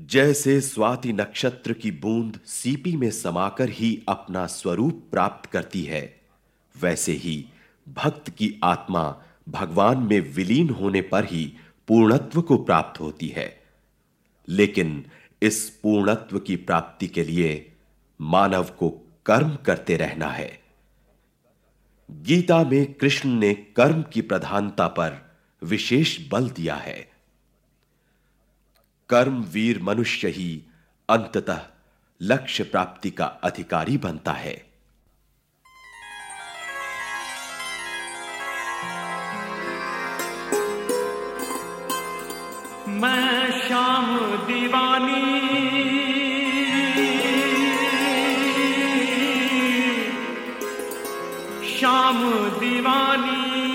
जैसे स्वाति नक्षत्र की बूंद सीपी में समाकर ही अपना स्वरूप प्राप्त करती है, वैसे ही भक्त की आत्मा भगवान में विलीन होने पर ही पूर्णत्व को प्राप्त होती है। लेकिन इस पूर्णत्व की प्राप्ति के लिए मानव को कर्म करते रहना है। गीता में कृष्ण ने कर्म की प्रधानता पर विशेष बल दिया है। कर्म वीर मनुष्य ही अंततः लक्ष्य प्राप्ति का अधिकारी बनता है। मैं शाम दीवानी। शाम दीवानी।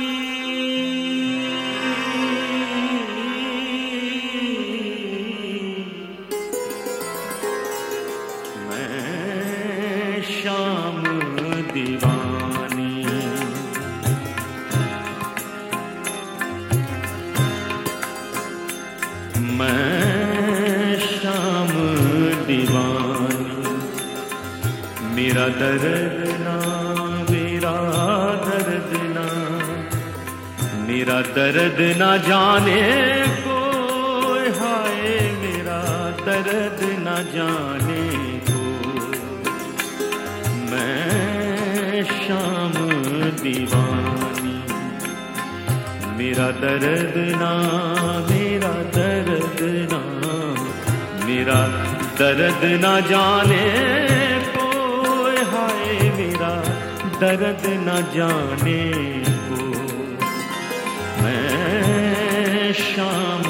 मैं शाम दीवानी। मैं श्याम दीवानी। मेरा दर्द ना मेरा दर्द ना मेरा दर्द ना जाने को हाय, मेरा दर्द ना जाने शाम दीवानी। मेरा दर्द ना, मेरा दर्द ना, मेरा दर्द ना जाने कोई हाय, मेरा दर्द ना जाने को मैं शाम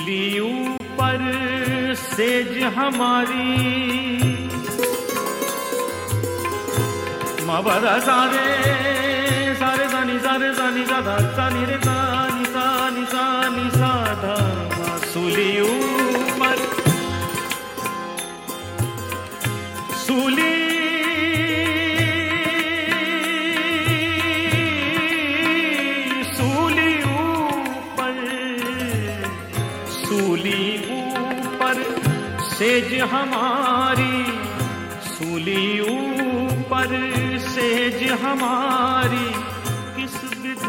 सूली ऊपर सेज हमारी। मबरा सारे सारे सानी सारे सानी, साधा, सानी रे सानी सानी सानी, साधा। सूली ऊपर। सूली सेज हमारी सूली ऊपर सेज हमारी। किस विध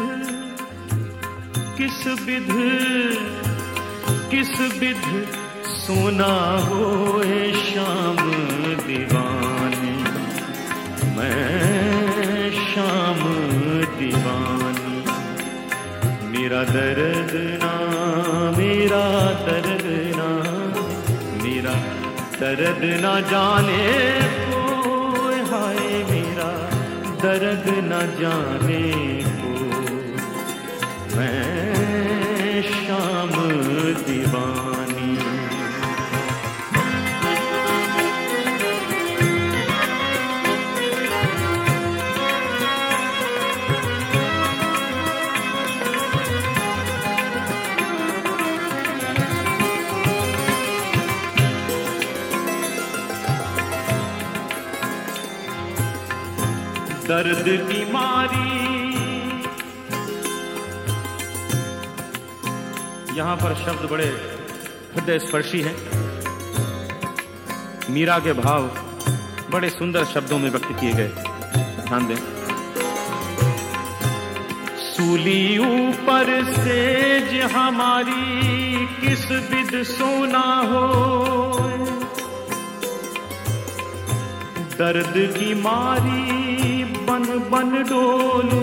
किस विध किस विध सोना हो शाम दीवानी। मैं शाम दीवानी। मेरा दर्द ना, मेरा दर्द दर्द न जाने को हाय मेरा दर्द न जाने दर्द की मारी। यहाँ पर शब्द बड़े हृदय स्पर्शी हैं। मीरा के भाव बड़े सुंदर शब्दों में व्यक्त किए गए। ध्यान दें। सूली ऊपर सेज हमारी, किस विद सोना हो? दर्द की मारी बन बन डोलू,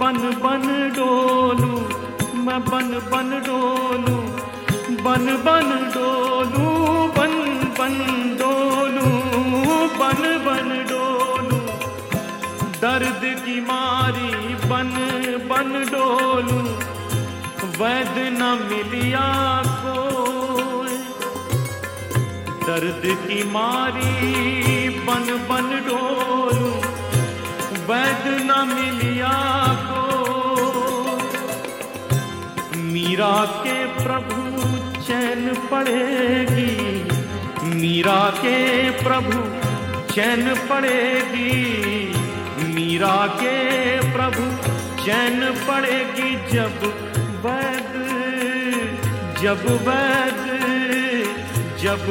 बन बन डोलू, मैं बन बन डोलू, बन बन डोलू, बन बन डोलू, बन बन डोलू। दर्द की मारी बन बन डोलू वैद न मिलिया कोई दर्द की मारी बन बन डोलू मीरा के प्रभु चैन पड़ेगी। मीरा के प्रभु चैन पड़ेगी। मीरा के प्रभु चैन पड़ेगी जब वैद जब वैद जब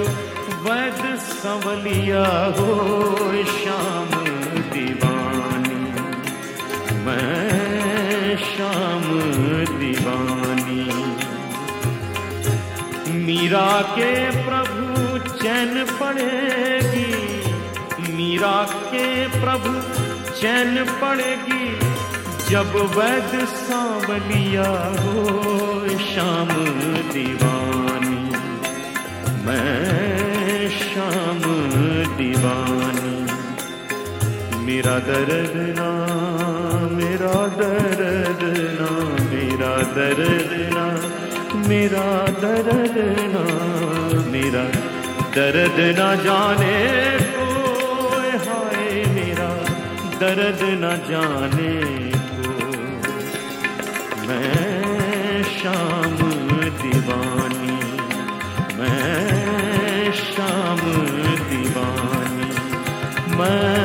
वैद संवलिया हो श्याम दीवानी। मैं श्याम दीवानी। मीरा के प्रभु चैन पड़ेगी। मीरा के प्रभु चैन पड़ेगी। जब वैद सांवलिया हो श्याम दीवानी। मैं श्याम दीवानी। मेरा दर्द ना, मेरा दर्द ना, मेरा दर्द मेरा दर्द ना, मेरा दर्द ना जाने को हाय मेरा दर्द ना जाने को मैं शाम दीवानी, मैं शाम दीवानी, मैं